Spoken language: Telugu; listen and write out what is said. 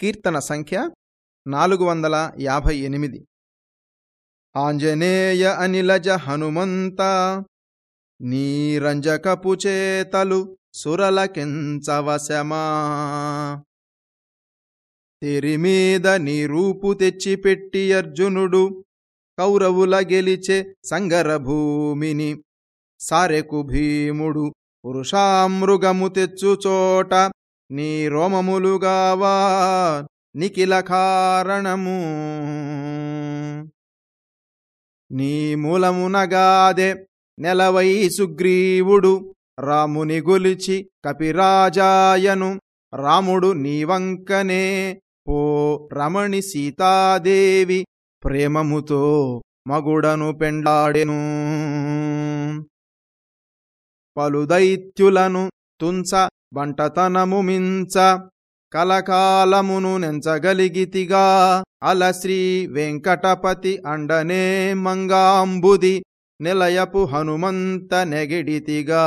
కీర్తన సంఖ్య నాలుగు వందల యాభై ఎనిమిది. ఆంజనేయ అనిలజ హనుమంత నీరంజకపు చేతలు సురలకెంచవశమా. తెరిమీద నీరూపు తెచ్చిపెట్టి అర్జునుడు కౌరవుల గెలిచే సంగరభూమిని సారెకు భీముడు పురుషామృగము తెచ్చుచోట నీ రోమములుగావా నిఖిల కారణము. నీ మూలమునగాదే నెలవై సుగ్రీవుడు. రాముని గొలిచి కపిరాజాయను. రాముడు నీవంకనే పో రమణి సీతాదేవి ప్రేమముతో మగుడను పెండాడెను. పలు దైత్యులను తుంచ బంటతనము మించ కలకాలమును నెంచగలిగితిగా. అలశ్రీ వెంకటపతి అండనే మంగాంబుది నిలయపు హనుమంత నెగిడితిగా